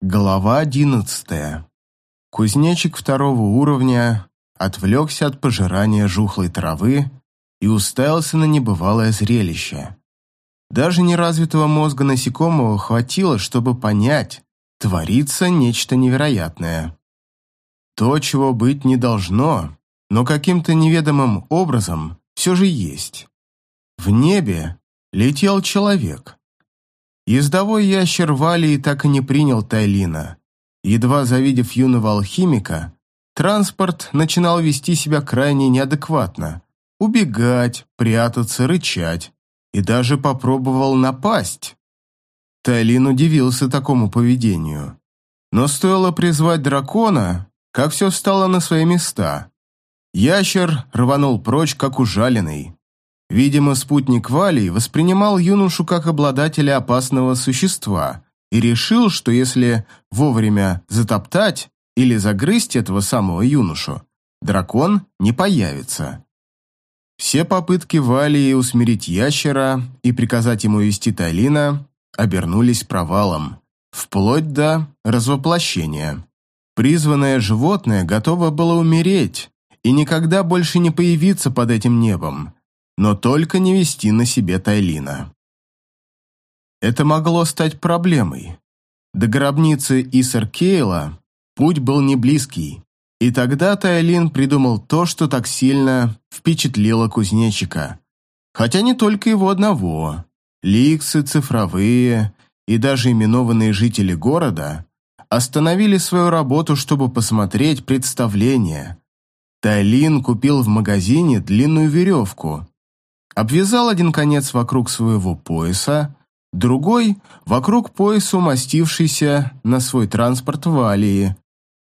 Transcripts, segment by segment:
Глава одиннадцатая. Кузнечик второго уровня отвлекся от пожирания жухлой травы и уставился на небывалое зрелище. Даже неразвитого мозга насекомого хватило, чтобы понять, творится нечто невероятное. То, чего быть не должно, но каким-то неведомым образом все же есть. В небе летел человек. Ездовой ящер Валии так и не принял Тайлина. Едва завидев юного алхимика, транспорт начинал вести себя крайне неадекватно. Убегать, прятаться, рычать. И даже попробовал напасть. Тайлин удивился такому поведению. Но стоило призвать дракона, как все встало на свои места. Ящер рванул прочь, как ужаленный. Видимо, спутник Валий воспринимал юношу как обладателя опасного существа и решил, что если вовремя затоптать или загрызть этого самого юношу, дракон не появится. Все попытки Валии усмирить ящера и приказать ему вести Тайлина обернулись провалом, вплоть до развоплощения. Призванное животное готово было умереть и никогда больше не появиться под этим небом, но только не вести на себе Тайлина. Это могло стать проблемой. До гробницы Исар Кейла путь был не близкий, и тогда Тайлин придумал то, что так сильно впечатлило кузнечика. Хотя не только его одного. Ликсы, цифровые и даже именованные жители города остановили свою работу, чтобы посмотреть представление. Тайлин купил в магазине длинную веревку, обвязал один конец вокруг своего пояса, другой – вокруг пояса, умастившийся на свой транспорт валии,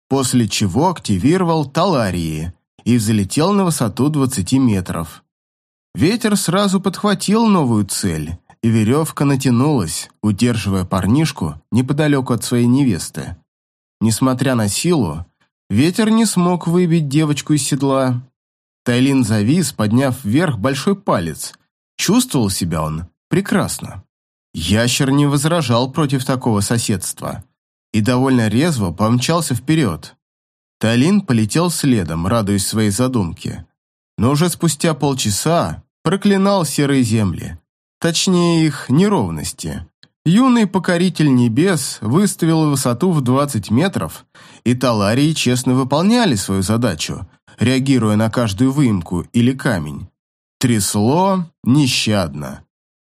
после чего активировал таларии и взлетел на высоту 20 метров. Ветер сразу подхватил новую цель, и веревка натянулась, удерживая парнишку неподалеку от своей невесты. Несмотря на силу, ветер не смог выбить девочку из седла, Тайлин завис, подняв вверх большой палец. Чувствовал себя он прекрасно. Ящер не возражал против такого соседства и довольно резво помчался вперед. Тайлин полетел следом, радуясь своей задумке. Но уже спустя полчаса проклинал серые земли, точнее их неровности. Юный покоритель небес выставил высоту в 20 метров, и таларии честно выполняли свою задачу, реагируя на каждую выемку или камень. Трясло нещадно.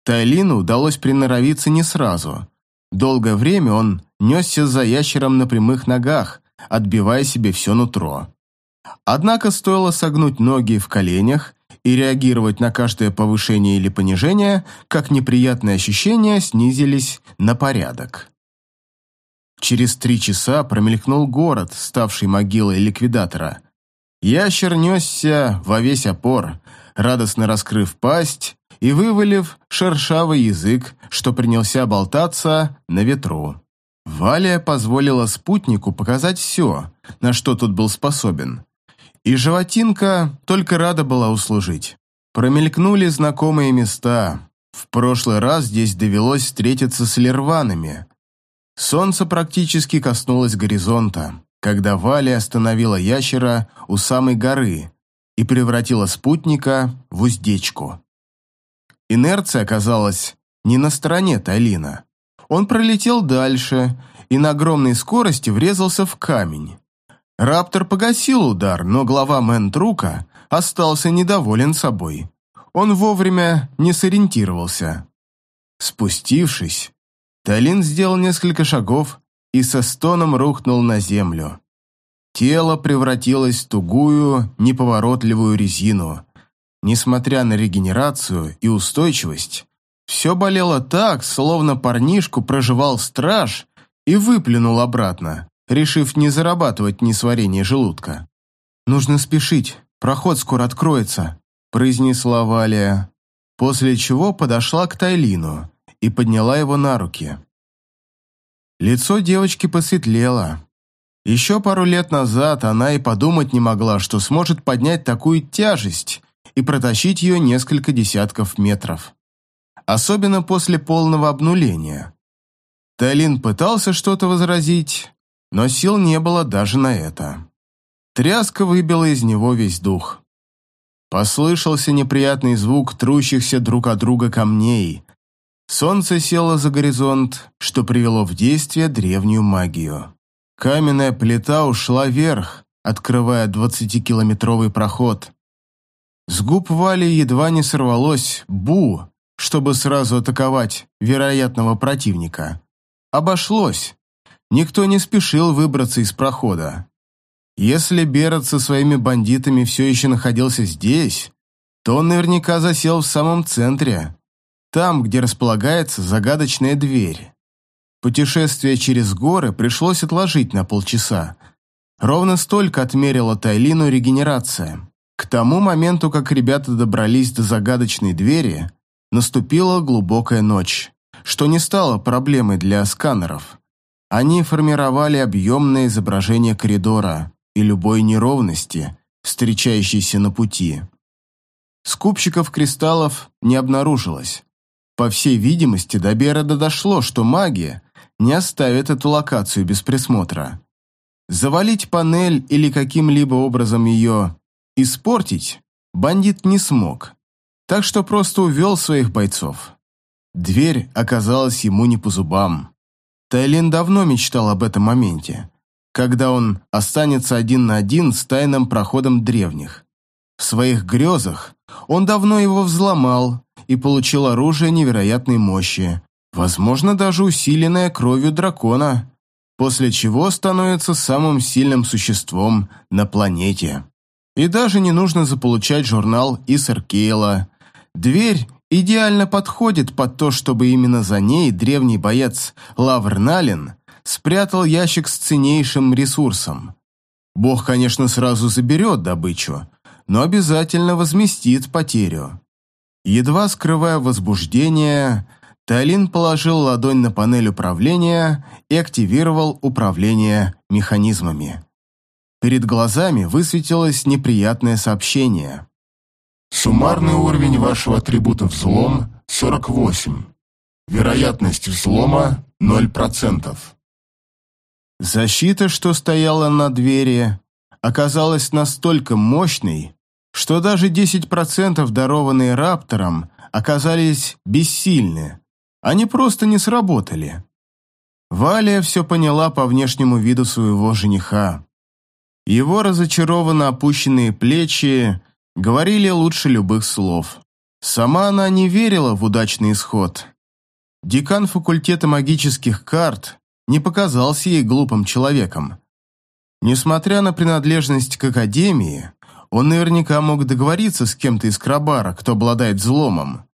Тайлину удалось приноровиться не сразу. Долгое время он несся за ящером на прямых ногах, отбивая себе все нутро. Однако стоило согнуть ноги в коленях и реагировать на каждое повышение или понижение, как неприятные ощущения снизились на порядок. Через три часа промелькнул город, ставший могилой ликвидатора. Ящер несся во весь опор, радостно раскрыв пасть и вывалив шершавый язык, что принялся болтаться на ветру. Валя позволила спутнику показать все, на что тут был способен. И животинка только рада была услужить. Промелькнули знакомые места. В прошлый раз здесь довелось встретиться с лерванами. Солнце практически коснулось горизонта когда Валя остановила ящера у самой горы и превратила спутника в уздечку. Инерция оказалась не на стороне Талина. Он пролетел дальше и на огромной скорости врезался в камень. Раптор погасил удар, но глава Мэнтрука остался недоволен собой. Он вовремя не сориентировался. Спустившись, Талин сделал несколько шагов и со стоном рухнул на землю. Тело превратилось в тугую, неповоротливую резину. Несмотря на регенерацию и устойчивость, все болело так, словно парнишку проживал страж и выплюнул обратно, решив не зарабатывать несварение желудка. «Нужно спешить, проход скоро откроется», – произнесла Валия, после чего подошла к Тайлину и подняла его на руки. Лицо девочки посветлело. Еще пару лет назад она и подумать не могла, что сможет поднять такую тяжесть и протащить ее несколько десятков метров. Особенно после полного обнуления. Тайлин пытался что-то возразить, но сил не было даже на это. Тряска выбила из него весь дух. Послышался неприятный звук трущихся друг от друга камней. Солнце село за горизонт, что привело в действие древнюю магию. Каменная плита ушла вверх, открывая двадцатикилометровый проход. С губ Вали едва не сорвалось «бу», чтобы сразу атаковать вероятного противника. Обошлось. Никто не спешил выбраться из прохода. Если Берет со своими бандитами все еще находился здесь, то он наверняка засел в самом центре, там, где располагается загадочная дверь. Путешествие через горы пришлось отложить на полчаса. Ровно столько отмерила Тайлину регенерация. К тому моменту, как ребята добрались до загадочной двери, наступила глубокая ночь, что не стало проблемой для сканеров. Они формировали объемное изображение коридора, и любой неровности, встречающейся на пути. Скупщиков кристаллов не обнаружилось. По всей видимости, до Берода дошло, что магия не оставит эту локацию без присмотра. Завалить панель или каким-либо образом ее испортить бандит не смог, так что просто увел своих бойцов. Дверь оказалась ему не по зубам. Тайлин давно мечтал об этом моменте когда он останется один на один с тайным проходом древних. В своих грезах он давно его взломал и получил оружие невероятной мощи, возможно, даже усиленное кровью дракона, после чего становится самым сильным существом на планете. И даже не нужно заполучать журнал Исер Кейла. Дверь идеально подходит под то, чтобы именно за ней древний боец Лавр Налин спрятал ящик с ценнейшим ресурсом. Бог, конечно, сразу заберет добычу, но обязательно возместит потерю. Едва скрывая возбуждение, Талин положил ладонь на панель управления и активировал управление механизмами. Перед глазами высветилось неприятное сообщение. Суммарный уровень вашего атрибута взлом 48. Вероятность взлома 0%. Защита, что стояла на двери, оказалась настолько мощной, что даже 10% дарованные Раптором оказались бессильны. Они просто не сработали. Валия все поняла по внешнему виду своего жениха. Его разочарованно опущенные плечи говорили лучше любых слов. Сама она не верила в удачный исход. Декан факультета магических карт не показался ей глупым человеком. Несмотря на принадлежность к Академии, он наверняка мог договориться с кем-то из Крабара, кто обладает взломом.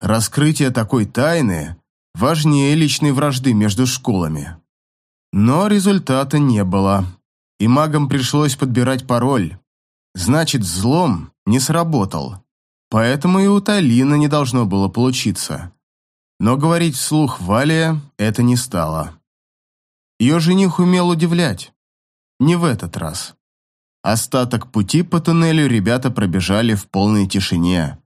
Раскрытие такой тайны важнее личной вражды между школами. Но результата не было, и магам пришлось подбирать пароль. Значит, взлом не сработал, поэтому и у Талина не должно было получиться. Но говорить вслух Валия это не стало. Ее жених умел удивлять. Не в этот раз. Остаток пути по туннелю ребята пробежали в полной тишине,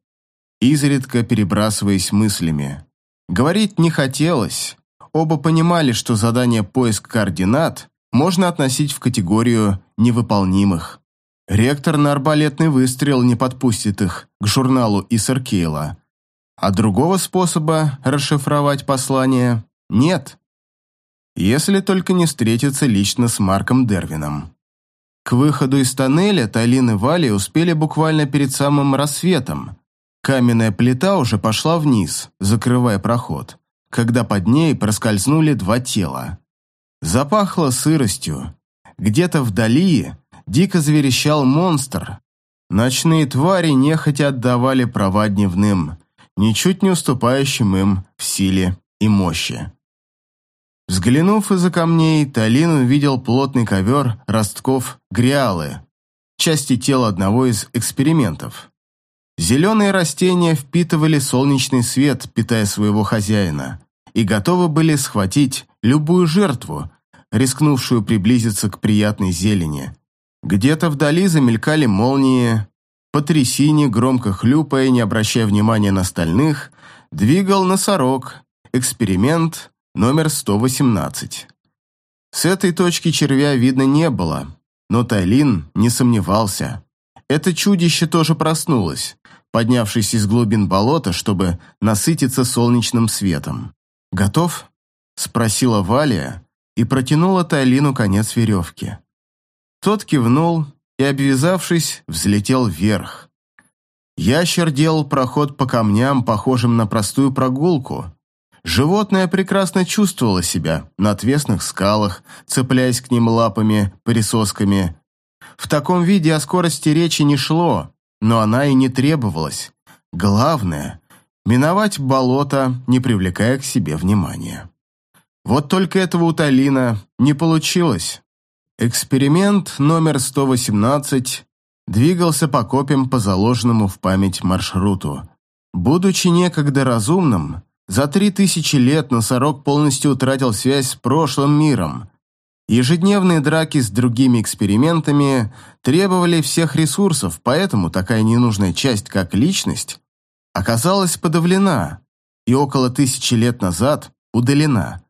изредка перебрасываясь мыслями. Говорить не хотелось. Оба понимали, что задание поиск координат можно относить в категорию невыполнимых. Ректор на арбалетный выстрел не подпустит их к журналу Исеркейла. А другого способа расшифровать послание нет если только не встретиться лично с Марком Дервином. К выходу из тоннеля Талин и Вали успели буквально перед самым рассветом. Каменная плита уже пошла вниз, закрывая проход, когда под ней проскользнули два тела. Запахло сыростью. Где-то вдали дико заверещал монстр. Ночные твари нехотя отдавали права дневным, ничуть не уступающим им в силе и мощи. Взглянув из-за камней, Талин увидел плотный ковер ростков гриалы, части тела одного из экспериментов. Зеленые растения впитывали солнечный свет, питая своего хозяина, и готовы были схватить любую жертву, рискнувшую приблизиться к приятной зелени. Где-то вдали замелькали молнии, по трясине, громко хлюпая, не обращая внимания на остальных, двигал носорог, эксперимент номер 118. С этой точки червя видно не было, но Тайлин не сомневался. Это чудище тоже проснулось, поднявшись из глубин болота, чтобы насытиться солнечным светом. «Готов?» – спросила Валия и протянула Тайлину конец веревки. Тот кивнул и, обвязавшись, взлетел вверх. Ящер делал проход по камням, похожим на простую прогулку. Животное прекрасно чувствовало себя на отвесных скалах, цепляясь к ним лапами, присосками. В таком виде о скорости речи не шло, но она и не требовалась. Главное – миновать болото, не привлекая к себе внимания. Вот только этого у Талина не получилось. Эксперимент номер 118 двигался по копьям по заложенному в память маршруту. Будучи некогда разумным, за три тысячи лет носорог полностью утратил связь с прошлым миром. Ежедневные драки с другими экспериментами требовали всех ресурсов, поэтому такая ненужная часть, как личность, оказалась подавлена и около тысячи лет назад удалена.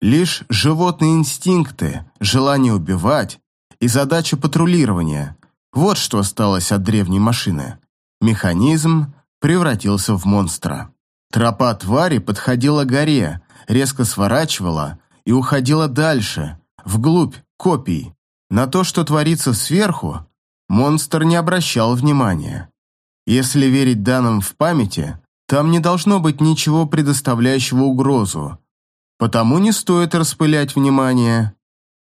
Лишь животные инстинкты, желание убивать и задача патрулирования – вот что осталось от древней машины. Механизм превратился в монстра. Тропа твари подходила к горе, резко сворачивала и уходила дальше, вглубь копий. На то, что творится сверху, монстр не обращал внимания. Если верить данным в памяти, там не должно быть ничего предоставляющего угрозу, потому не стоит распылять внимание.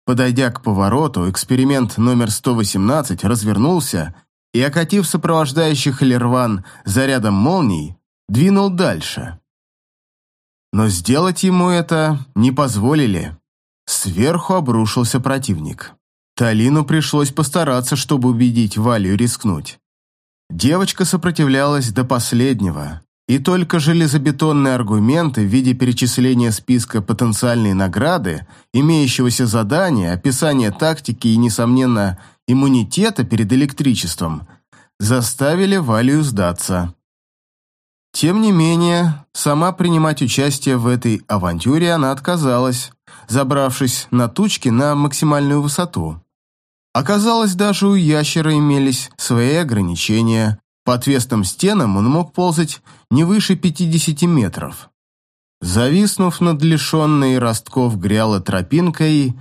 Подойдя к повороту, эксперимент номер 118 развернулся и, окатив сопровождающих Лерван зарядом молний, двинул дальше. Но сделать ему это не позволили. Сверху обрушился противник. Талину пришлось постараться, чтобы убедить Валю рискнуть. Девочка сопротивлялась до последнего, и только железобетонные аргументы в виде перечисления списка потенциальной награды, имеющегося задания, описания тактики и, несомненно, иммунитета перед электричеством, заставили Валию сдаться. Тем не менее, сама принимать участие в этой авантюре она отказалась, забравшись на тучки на максимальную высоту. Оказалось, даже у ящера имелись свои ограничения. По отвесным стенам он мог ползать не выше 50 метров. Зависнув над лишенной ростков гряла тропинкой,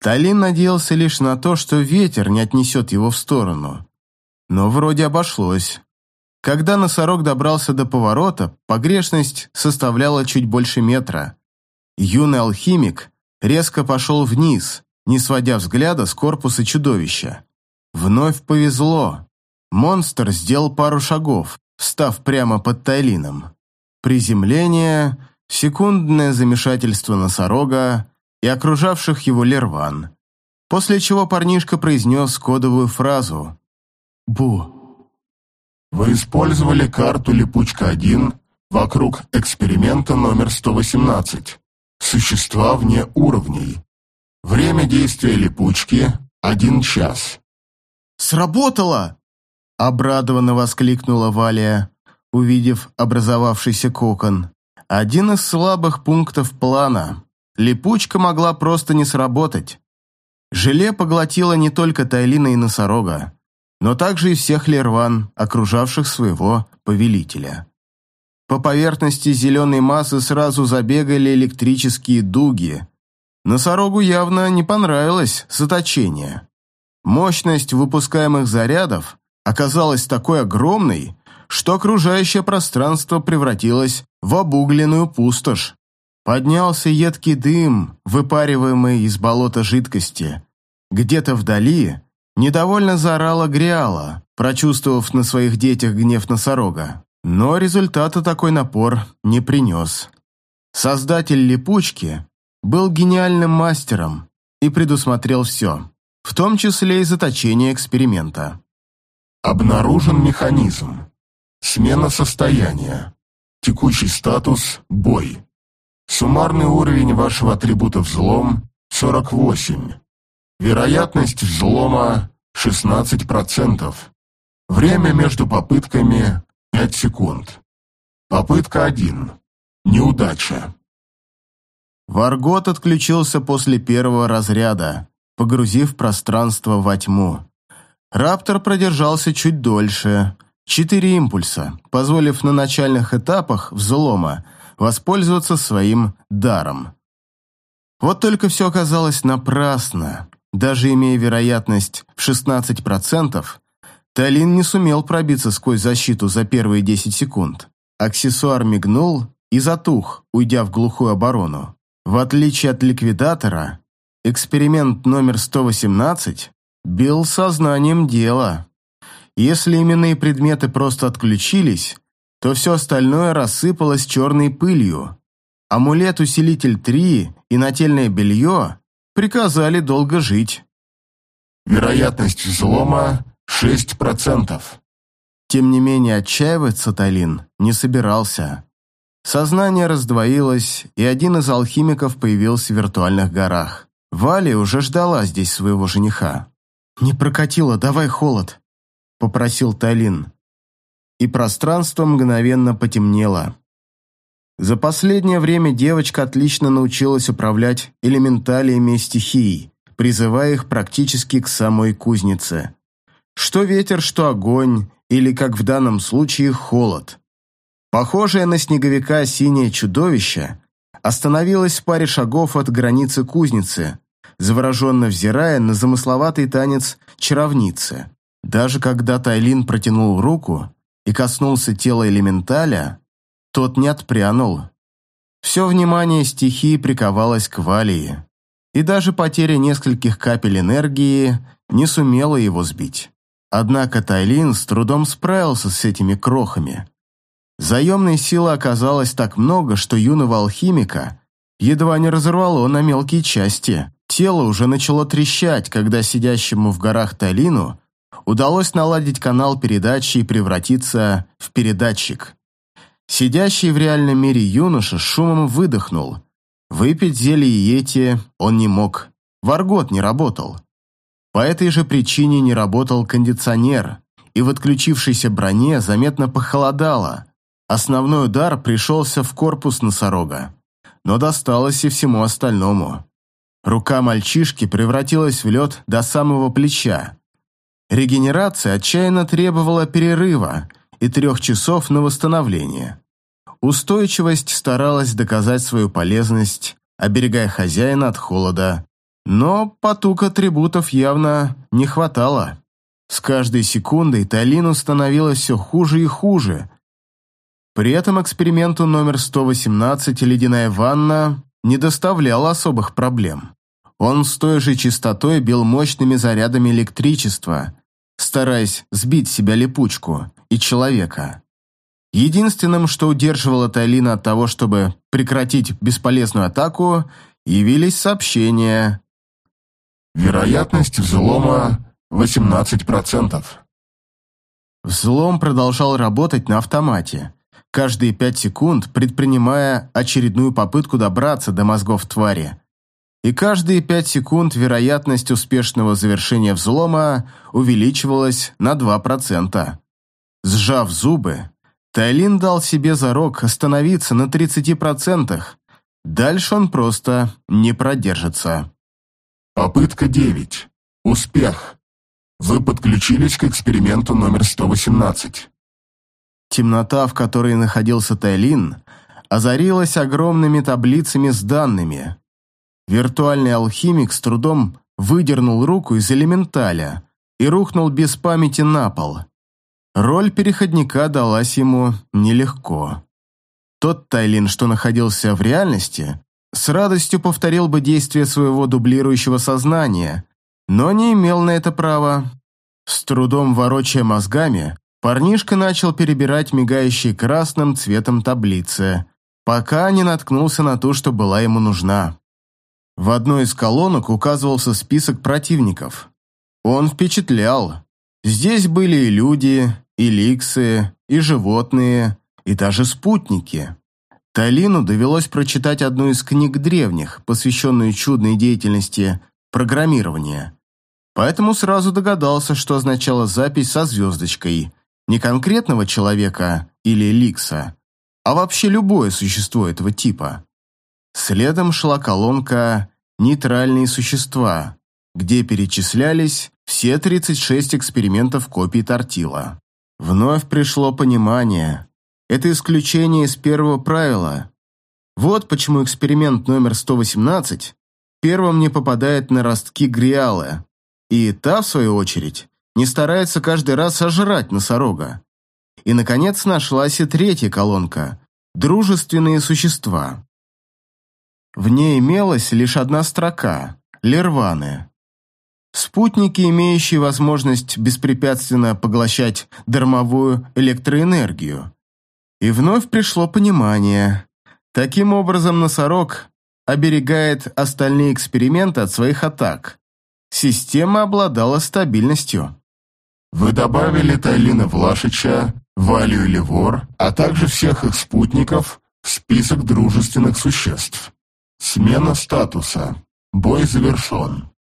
Талин надеялся лишь на то, что ветер не отнесет его в сторону. Но вроде обошлось. Когда носорог добрался до поворота, погрешность составляла чуть больше метра. Юный алхимик резко пошел вниз, не сводя взгляда с корпуса чудовища. Вновь повезло. Монстр сделал пару шагов, встав прямо под Тайлином. Приземление, секундное замешательство носорога и окружавших его лерван. После чего парнишка произнес кодовую фразу «Бу». Вы использовали карту «Липучка-1» вокруг эксперимента номер 118. Существа вне уровней. Время действия липучки – один час. «Сработало!» – обрадованно воскликнула Валия, увидев образовавшийся кокон. Один из слабых пунктов плана. Липучка могла просто не сработать. Желе поглотило не только Тайлина и носорога но также и всех лерван, окружавших своего повелителя. По поверхности зеленой массы сразу забегали электрические дуги. Носорогу явно не понравилось заточение. Мощность выпускаемых зарядов оказалась такой огромной, что окружающее пространство превратилось в обугленную пустошь. Поднялся едкий дым, выпариваемый из болота жидкости. Где-то вдали Недовольно заорала Гриала, прочувствовав на своих детях гнев носорога. Но результата такой напор не принес. Создатель липучки был гениальным мастером и предусмотрел все, в том числе и заточение эксперимента. Обнаружен механизм. Смена состояния. Текущий статус – бой. Суммарный уровень вашего атрибута взлом – 48. Вероятность взлома 16%. Время между попытками 5 секунд. Попытка 1. Неудача. Варгот отключился после первого разряда, погрузив пространство во тьму. Раптор продержался чуть дольше, четыре импульса, позволив на начальных этапах взлома воспользоваться своим даром. Вот только все оказалось напрасно. Даже имея вероятность в 16%, Талин не сумел пробиться сквозь защиту за первые 10 секунд. Аксессуар мигнул и затух, уйдя в глухую оборону. В отличие от ликвидатора, эксперимент номер 118 бил сознанием дела. Если именные предметы просто отключились, то все остальное рассыпалось черной пылью. Амулет-усилитель 3 и нательное белье приказали долго жить. Вероятность взлома 6%. Тем не менее, отчаиваться Талин не собирался. Сознание раздвоилось, и один из алхимиков появился в виртуальных горах. Вали уже ждала здесь своего жениха. «Не прокатило, давай холод», — попросил Талин. И пространство мгновенно потемнело. За последнее время девочка отлично научилась управлять элементалиями стихий, призывая их практически к самой кузнице. Что ветер, что огонь, или, как в данном случае, холод. Похожее на снеговика синее чудовище остановилось в паре шагов от границы кузницы, завороженно взирая на замысловатый танец чаровницы. Даже когда Тайлин протянул руку и коснулся тела элементаля, тот не отпрянул. Все внимание стихии приковалось к Валии, и даже потеря нескольких капель энергии не сумела его сбить. Однако Тайлин с трудом справился с этими крохами. Заемной силы оказалось так много, что юного алхимика едва не разорвало на мелкие части. Тело уже начало трещать, когда сидящему в горах Тайлину удалось наладить канал передачи и превратиться в передатчик. Сидящий в реальном мире юноша шумом выдохнул. Выпить зелье Йети он не мог. Варгот не работал. По этой же причине не работал кондиционер, и в отключившейся броне заметно похолодало. Основной удар пришелся в корпус носорога, но досталось и всему остальному. Рука мальчишки превратилась в лед до самого плеча. Регенерация отчаянно требовала перерыва, и трех часов на восстановление. Устойчивость старалась доказать свою полезность, оберегая хозяина от холода, но потук атрибутов явно не хватало. С каждой секундой Талину становилось все хуже и хуже. При этом эксперименту номер 118 «Ледяная ванна» не доставлял особых проблем. Он с той же частотой бил мощными зарядами электричества, стараясь сбить себя липучку, и человека. Единственным, что удерживало Тайлина от того, чтобы прекратить бесполезную атаку, явились сообщения. Вероятность взлома 18%. Взлом продолжал работать на автомате, каждые пять секунд предпринимая очередную попытку добраться до мозгов твари. И каждые пять секунд вероятность успешного завершения взлома увеличивалась на 2%. Сжав зубы, Тайлин дал себе зарок остановиться на 30%. Дальше он просто не продержится. Попытка 9. Успех. Вы подключились к эксперименту номер 118. Темнота, в которой находился Тайлин, озарилась огромными таблицами с данными. Виртуальный алхимик с трудом выдернул руку из элементаля и рухнул без памяти на пол. Роль переходника далась ему нелегко. Тот Тайлин, что находился в реальности, с радостью повторил бы действия своего дублирующего сознания, но не имел на это права. С трудом ворочая мозгами, парнишка начал перебирать мигающие красным цветом таблицы, пока не наткнулся на ту, что была ему нужна. В одной из колонок указывался список противников. Он впечатлял. Здесь были и люди, и ликсы, и животные, и даже спутники. Талину довелось прочитать одну из книг древних, посвященную чудной деятельности программирования. Поэтому сразу догадался, что означала запись со звездочкой не конкретного человека или ликса, а вообще любое существо этого типа. Следом шла колонка «Нейтральные существа», где перечислялись все 36 экспериментов копий тортила. Вновь пришло понимание. Это исключение из первого правила. Вот почему эксперимент номер 118 первым не попадает на ростки гриалы, и та, в свою очередь, не старается каждый раз сожрать носорога. И, наконец, нашлась и третья колонка – дружественные существа. В ней имелась лишь одна строка – лерваны. Спутники, имеющие возможность беспрепятственно поглощать дармовую электроэнергию. И вновь пришло понимание. Таким образом, носорог оберегает остальные эксперименты от своих атак. Система обладала стабильностью. Вы добавили Тайлина Влашича, Валию Левор, а также всех их спутников в список дружественных существ. Смена статуса. Бой завершен.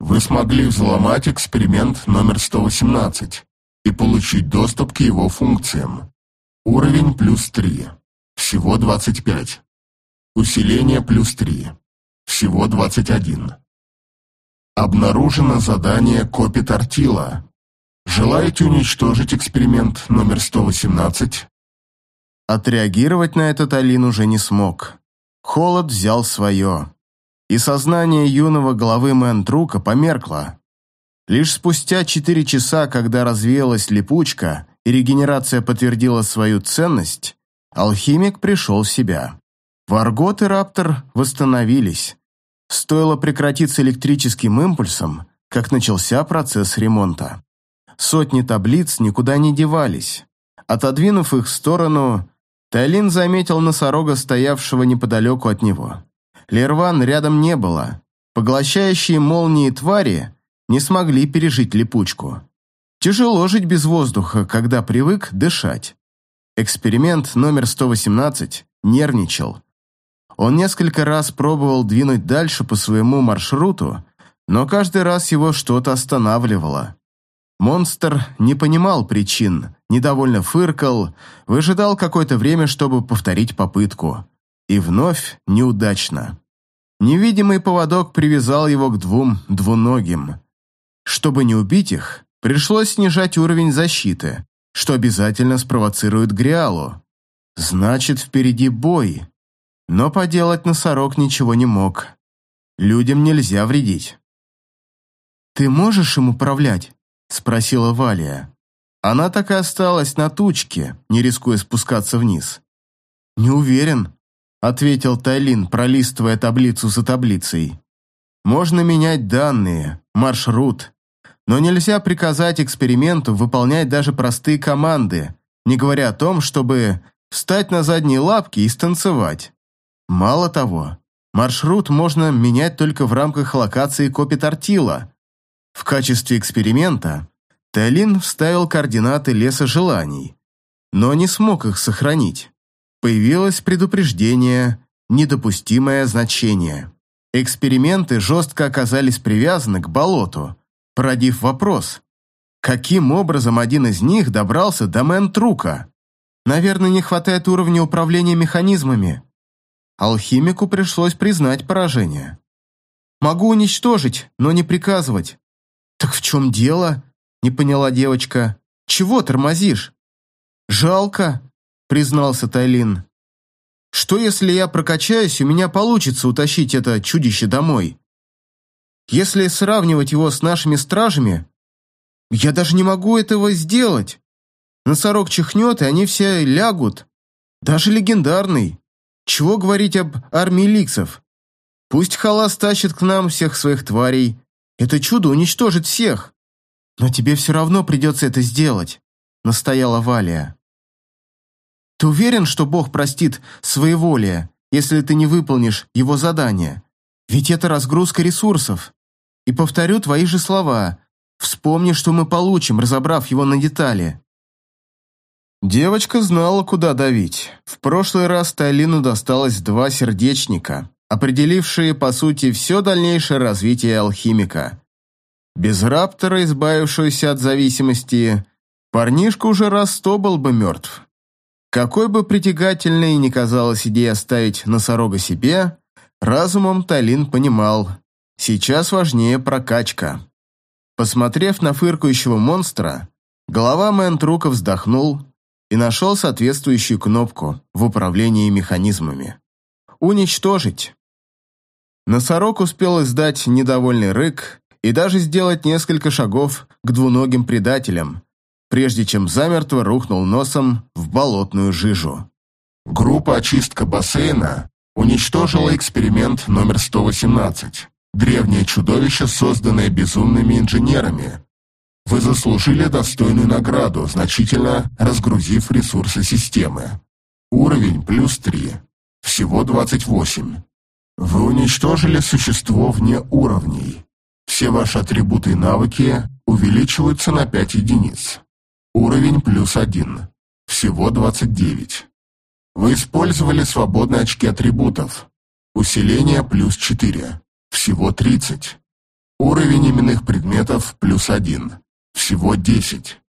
Вы смогли взломать эксперимент номер 118 и получить доступ к его функциям. Уровень плюс 3. Всего 25. Усиление плюс 3. Всего 21. Обнаружено задание копи Тортила. Желаете уничтожить эксперимент номер 118? Отреагировать на этот Алин уже не смог. Холод взял свое. И сознание юного главы Мэнтрука померкло. Лишь спустя четыре часа, когда развеялась липучка и регенерация подтвердила свою ценность, алхимик пришел в себя. Варгот и Раптор восстановились. Стоило прекратиться электрическим импульсом, как начался процесс ремонта. Сотни таблиц никуда не девались. Отодвинув их в сторону, Тайлин заметил носорога, стоявшего неподалеку от него. Лерван рядом не было. Поглощающие молнии твари не смогли пережить липучку. Тяжело жить без воздуха, когда привык дышать. Эксперимент номер 118 нервничал. Он несколько раз пробовал двинуть дальше по своему маршруту, но каждый раз его что-то останавливало. Монстр не понимал причин, недовольно фыркал, выжидал какое-то время, чтобы повторить попытку. И вновь неудачно. Невидимый поводок привязал его к двум двуногим. Чтобы не убить их, пришлось снижать уровень защиты, что обязательно спровоцирует Гриалу. Значит, впереди бой. Но поделать носорог ничего не мог. Людям нельзя вредить. «Ты можешь им управлять?» спросила Валия. Она так и осталась на тучке, не рискуя спускаться вниз. «Не уверен», — ответил Тайлин, пролистывая таблицу за таблицей. «Можно менять данные, маршрут, но нельзя приказать эксперименту выполнять даже простые команды, не говоря о том, чтобы встать на задние лапки и станцевать. Мало того, маршрут можно менять только в рамках локации копи тортила, в качестве эксперимента Талин вставил координаты леса желаний, но не смог их сохранить. Появилось предупреждение «Недопустимое значение». Эксперименты жестко оказались привязаны к болоту, породив вопрос, каким образом один из них добрался до Мэн-Трука? Наверное, не хватает уровня управления механизмами. Алхимику пришлось признать поражение. Могу уничтожить, но не приказывать. «Так в чем дело?» – не поняла девочка. «Чего тормозишь?» «Жалко», – признался Тайлин. «Что, если я прокачаюсь, у меня получится утащить это чудище домой? Если сравнивать его с нашими стражами, я даже не могу этого сделать. Носорог чихнет, и они все лягут. Даже легендарный. Чего говорить об армии ликсов? Пусть Халас тащит к нам всех своих тварей, это чудо уничтожит всех. Но тебе все равно придется это сделать, настояла Валия. Ты уверен, что Бог простит своеволие, если ты не выполнишь его задание? Ведь это разгрузка ресурсов. И повторю твои же слова. Вспомни, что мы получим, разобрав его на детали. Девочка знала, куда давить. В прошлый раз Тайлину досталось два сердечника определившие, по сути, все дальнейшее развитие алхимика. Без раптора, избавившегося от зависимости, парнишка уже раз сто был бы мертв. Какой бы притягательной ни казалась идея оставить носорога себе, Разумом Талин понимал, сейчас важнее прокачка. Посмотрев на фыркающего монстра, голова Мэнтрука вздохнул и нашел соответствующую кнопку в управлении механизмами. «Уничтожить». Носорог успел издать недовольный рык и даже сделать несколько шагов к двуногим предателям, прежде чем замертво рухнул носом в болотную жижу. Группа «Очистка бассейна» уничтожила эксперимент номер 118. Древнее чудовище, созданное безумными инженерами. Вы заслужили достойную награду, значительно разгрузив ресурсы системы. Уровень плюс 3. Всего 28. Вы уничтожили существо вне уровней. Все ваши атрибуты и навыки увеличиваются на 5 единиц. Уровень плюс 1. Всего 29. Вы использовали свободные очки атрибутов. Усиление плюс 4. Всего 30. Уровень именных предметов плюс 1. Всего 10.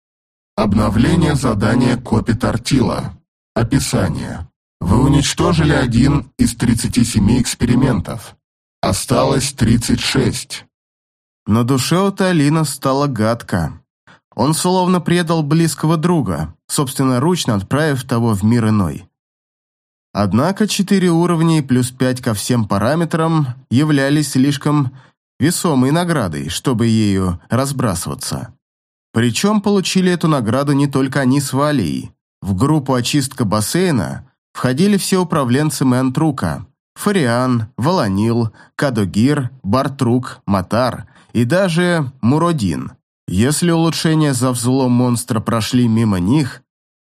Обновление задания копи Тортила. Описание. Вы уничтожили один из 37 экспериментов. Осталось 36. На душе у Талина стало гадко. Он словно предал близкого друга, собственноручно отправив того в мир иной. Однако четыре уровня плюс пять ко всем параметрам являлись слишком весомой наградой, чтобы ею разбрасываться. Причем получили эту награду не только они с Валией. В группу «Очистка бассейна» входили все управленцы Мэнтрука – Фариан, Волонил, Кадогир, Бартрук, Матар и даже Муродин. Если улучшения за взлом монстра прошли мимо них,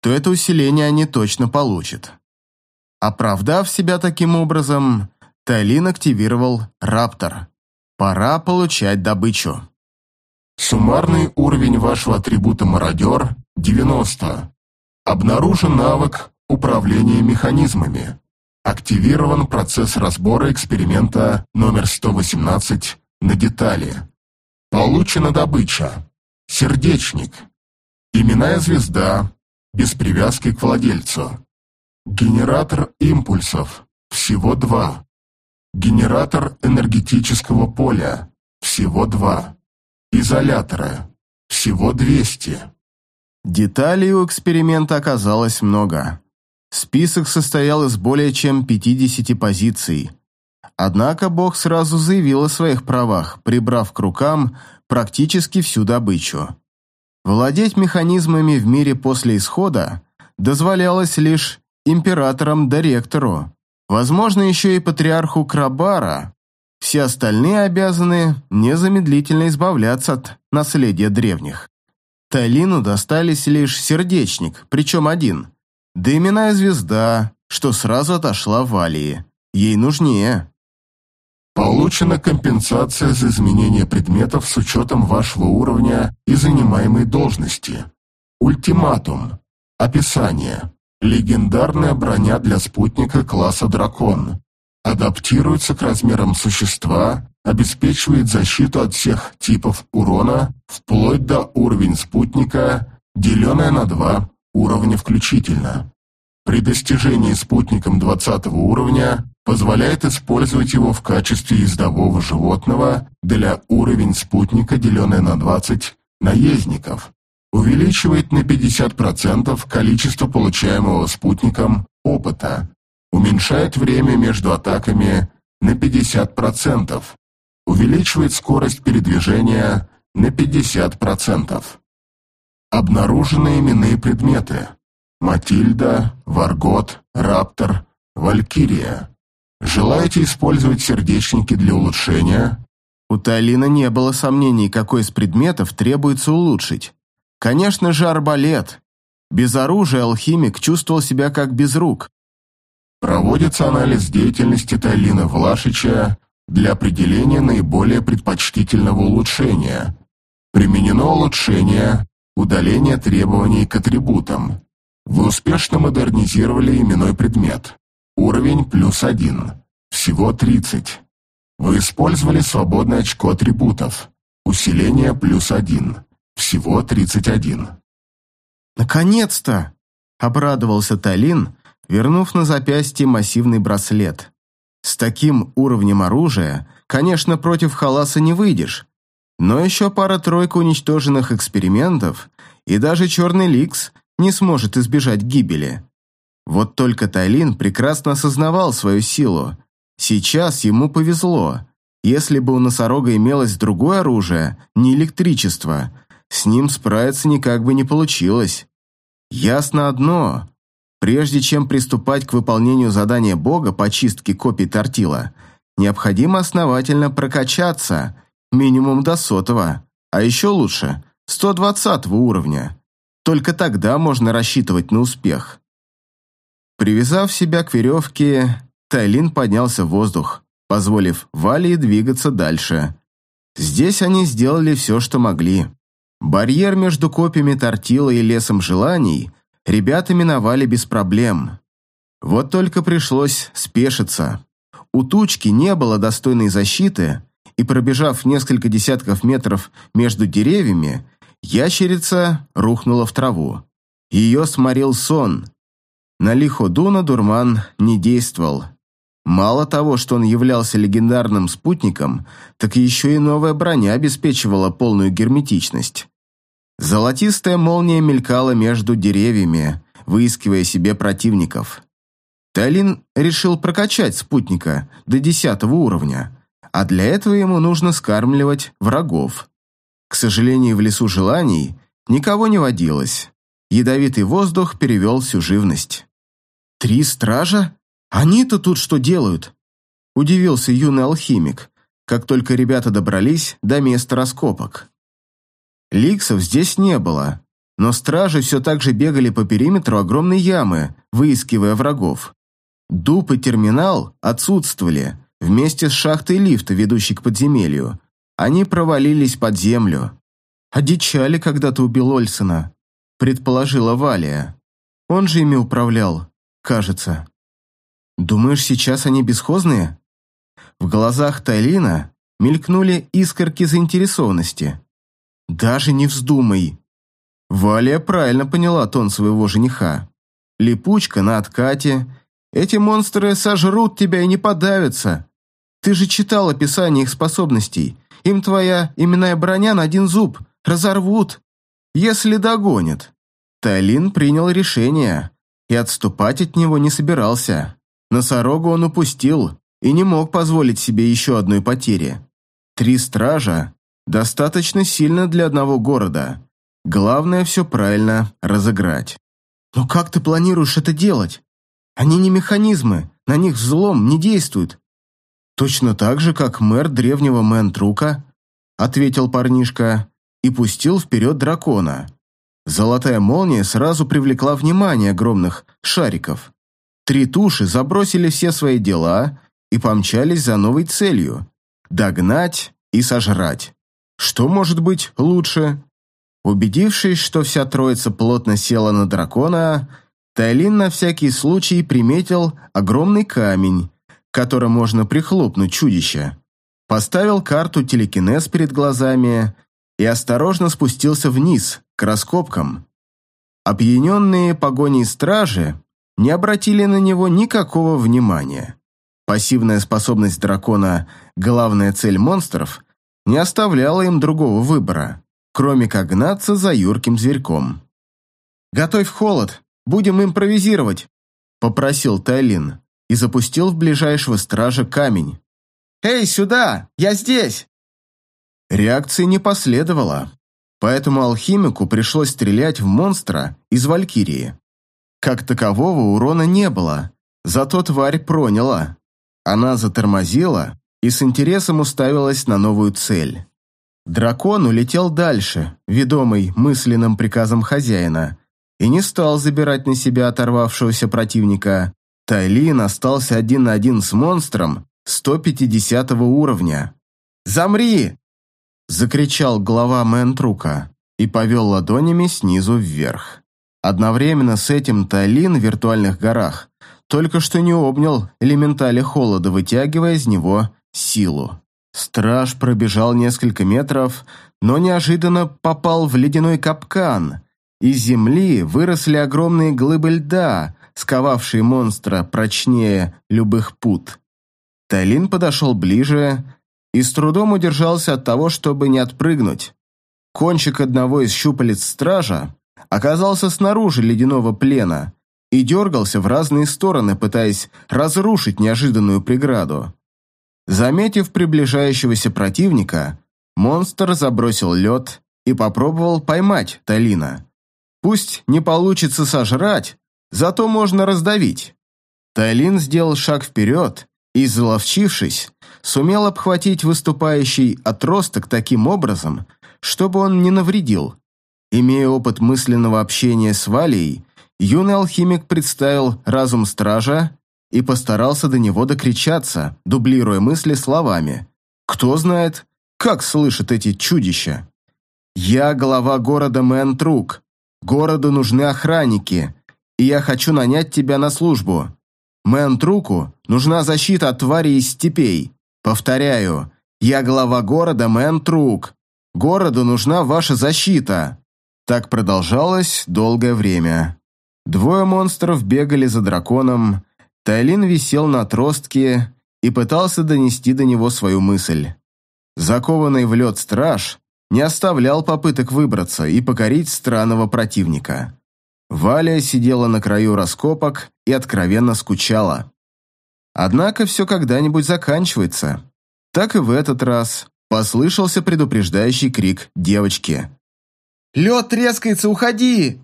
то это усиление они точно получат. Оправдав себя таким образом, Тайлин активировал Раптор. Пора получать добычу. Суммарный уровень вашего атрибута «Мародер» – 90. Обнаружен навык управления механизмами. Активирован процесс разбора эксперимента номер 118 на детали. Получена добыча. Сердечник. Именная звезда, без привязки к владельцу. Генератор импульсов. Всего два. Генератор энергетического поля. Всего два. Изоляторы. Всего 200. Деталей у эксперимента оказалось много. Список состоял из более чем 50 позиций. Однако Бог сразу заявил о своих правах, прибрав к рукам практически всю добычу. Владеть механизмами в мире после исхода дозволялось лишь императором-директору, возможно, еще и патриарху Крабара. Все остальные обязаны незамедлительно избавляться от наследия древних. Тайлину достались лишь сердечник, причем один, да именная звезда, что сразу отошла в Алии. Ей нужнее. Получена компенсация за изменение предметов с учетом вашего уровня и занимаемой должности. Ультиматум. Описание. Легендарная броня для спутника класса «Дракон». Адаптируется к размерам существа, обеспечивает защиту от всех типов урона, вплоть до уровень спутника, деленное на два уровня включительно. При достижении спутником 20 уровня позволяет использовать его в качестве ездового животного для уровень спутника, деленное на 20 наездников увеличивает на 50% количество получаемого спутником опыта, уменьшает время между атаками на 50%, увеличивает скорость передвижения на 50%. Обнаружены именные предметы Матильда, Варгот, Раптор, Валькирия. Желаете использовать сердечники для улучшения? У Тайлина не было сомнений, какой из предметов требуется улучшить. Конечно же, арбалет. Без оружия алхимик чувствовал себя как без рук. Проводится анализ деятельности Тайлина Влашича для определения наиболее предпочтительного улучшения. Применено улучшение, удаление требований к атрибутам. Вы успешно модернизировали именной предмет. Уровень плюс один. Всего 30. Вы использовали свободное очко атрибутов. Усиление плюс один. Всего 31. «Наконец-то!» – обрадовался Талин, вернув на запястье массивный браслет. С таким уровнем оружия, конечно, против Халаса не выйдешь, но еще пара-тройка уничтоженных экспериментов, и даже Черный Ликс не сможет избежать гибели. Вот только Тайлин прекрасно осознавал свою силу. Сейчас ему повезло. Если бы у носорога имелось другое оружие, не электричество, с ним справиться никак бы не получилось. Ясно одно. Прежде чем приступать к выполнению задания Бога по чистке копий тортила, необходимо основательно прокачаться, минимум до сотого, а еще лучше – 120 уровня. Только тогда можно рассчитывать на успех. Привязав себя к веревке, Тайлин поднялся в воздух, позволив Валии двигаться дальше. Здесь они сделали все, что могли. Барьер между копьями тортила и лесом желаний ребята миновали без проблем. Вот только пришлось спешиться. У тучки не было достойной защиты, и пробежав несколько десятков метров между деревьями, ящерица рухнула в траву. Ее сморил сон. На Лиходуна дурман не действовал. Мало того, что он являлся легендарным спутником, так еще и новая броня обеспечивала полную герметичность. Золотистая молния мелькала между деревьями, выискивая себе противников. Тайлин решил прокачать спутника до десятого уровня, а для этого ему нужно скармливать врагов. К сожалению, в лесу желаний никого не водилось. Ядовитый воздух перевел всю живность. «Три стража? Они-то тут что делают?» Удивился юный алхимик, как только ребята добрались до места раскопок. Ликсов здесь не было, но стражи все так же бегали по периметру огромной ямы, выискивая врагов. Дуб и терминал отсутствовали, вместе с шахтой лифта, ведущей к подземелью. Они провалились под землю. «Одичали когда-то убил Ольсона», — предположила Валия. «Он же ими управлял, кажется». «Думаешь, сейчас они бесхозные?» В глазах Тайлина мелькнули искорки заинтересованности. «Даже не вздумай!» Валя правильно поняла тон своего жениха. «Липучка на откате. Эти монстры сожрут тебя и не подавятся. Ты же читал описание их способностей. Им твоя именная броня на один зуб. Разорвут. Если догонят». Тайлин принял решение и отступать от него не собирался. Носорогу он упустил и не мог позволить себе еще одной потери. Три стража Достаточно сильно для одного города. Главное все правильно разыграть. Но как ты планируешь это делать? Они не механизмы, на них взлом не действует. Точно так же, как мэр древнего Мэнтрука, ответил парнишка и пустил вперед дракона. Золотая молния сразу привлекла внимание огромных шариков. Три туши забросили все свои дела и помчались за новой целью – догнать и сожрать. Что может быть лучше? Убедившись, что вся троица плотно села на дракона, Тайлин на всякий случай приметил огромный камень, которым можно прихлопнуть чудище. Поставил карту телекинез перед глазами и осторожно спустился вниз, к раскопкам. Опьяненные погоней стражи не обратили на него никакого внимания. Пассивная способность дракона «Главная цель монстров» не оставляла им другого выбора, кроме как гнаться за юрким зверьком. «Готовь холод, будем импровизировать», — попросил Тайлин и запустил в ближайшего стража камень. «Эй, сюда! Я здесь!» Реакции не последовало, поэтому алхимику пришлось стрелять в монстра из Валькирии. Как такового урона не было, зато тварь проняла. Она затормозила и с интересом уставилась на новую цель. Дракон улетел дальше, ведомый мысленным приказом хозяина, и не стал забирать на себя оторвавшегося противника. Тайлин остался один на один с монстром 150 уровня. «Замри!» – закричал глава Мэнтрука и повел ладонями снизу вверх. Одновременно с этим Тайлин в виртуальных горах только что не обнял элементали холода, вытягивая из него силу. Страж пробежал несколько метров, но неожиданно попал в ледяной капкан. Из земли выросли огромные глыбы льда, сковавшие монстра прочнее любых пут. Тайлин подошел ближе и с трудом удержался от того, чтобы не отпрыгнуть. Кончик одного из щупалец стража оказался снаружи ледяного плена и дергался в разные стороны, пытаясь разрушить неожиданную преграду. Заметив приближающегося противника, монстр забросил лед и попробовал поймать Талина. Пусть не получится сожрать, зато можно раздавить. Тайлин сделал шаг вперед и, заловчившись, сумел обхватить выступающий отросток таким образом, чтобы он не навредил. Имея опыт мысленного общения с Валией, юный алхимик представил разум стража и постарался до него докричаться, дублируя мысли словами. Кто знает, как слышат эти чудища? «Я глава города Мэнтрук. Городу нужны охранники, и я хочу нанять тебя на службу. Мэнтруку нужна защита от тварей из степей. Повторяю, я глава города Мэнтрук. Городу нужна ваша защита». Так продолжалось долгое время. Двое монстров бегали за драконом, Тайлин висел на отростке и пытался донести до него свою мысль. Закованный в лед страж не оставлял попыток выбраться и покорить странного противника. Валя сидела на краю раскопок и откровенно скучала. Однако все когда-нибудь заканчивается. Так и в этот раз послышался предупреждающий крик девочки. «Лед трескается, уходи!»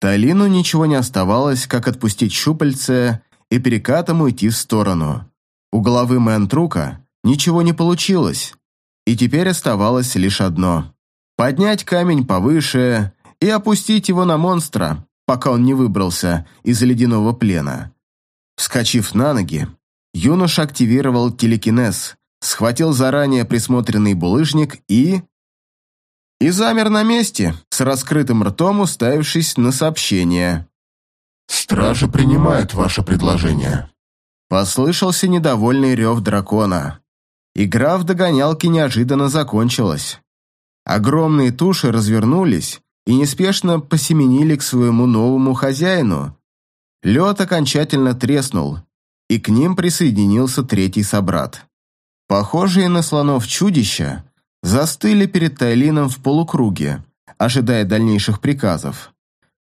Талину ничего не оставалось, как отпустить щупальце и перекатом уйти в сторону. У головы Мэнтрука ничего не получилось, и теперь оставалось лишь одно – поднять камень повыше и опустить его на монстра, пока он не выбрался из ледяного плена. Вскочив на ноги, юноша активировал телекинез, схватил заранее присмотренный булыжник и... И замер на месте, с раскрытым ртом уставившись на сообщение. «Стражи принимают ваше предложение». Послышался недовольный рев дракона. Игра в догонялки неожиданно закончилась. Огромные туши развернулись и неспешно посеменили к своему новому хозяину. Лед окончательно треснул, и к ним присоединился третий собрат. Похожие на слонов чудища застыли перед Тайлином в полукруге, ожидая дальнейших приказов.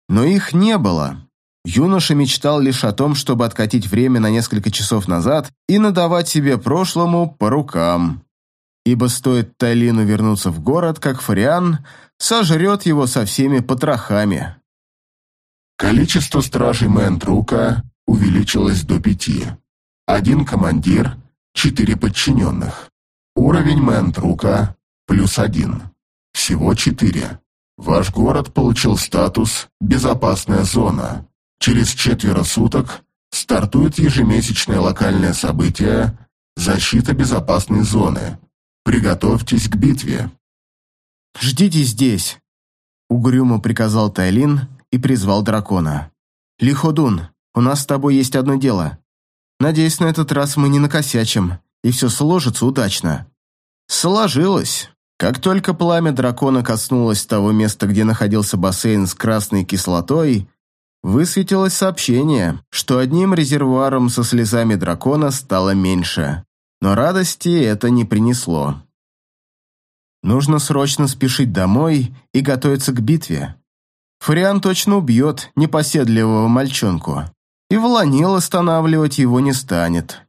Но их не было. Юноша мечтал лишь о том, чтобы откатить время на несколько часов назад и надавать себе прошлому по рукам. Ибо стоит Тайлину вернуться в город, как Фариан сожрет его со всеми потрохами. Количество стражей Мэнтрука увеличилось до пяти. Один командир, четыре подчиненных. Уровень Мэнтрука плюс один. Всего четыре. Ваш город получил статус «Безопасная зона». Через четверо суток стартует ежемесячное локальное событие «Защита безопасной зоны». Приготовьтесь к битве. «Ждите здесь», — угрюмо приказал Тайлин и призвал дракона. «Лиходун, у нас с тобой есть одно дело. Надеюсь, на этот раз мы не накосячим, и все сложится удачно». Сложилось. Как только пламя дракона коснулось того места, где находился бассейн с красной кислотой, высветилось сообщение, что одним резервуаром со слезами дракона стало меньше. Но радости это не принесло. Нужно срочно спешить домой и готовиться к битве. Фариан точно убьет непоседливого мальчонку, и Волонил останавливать его не станет.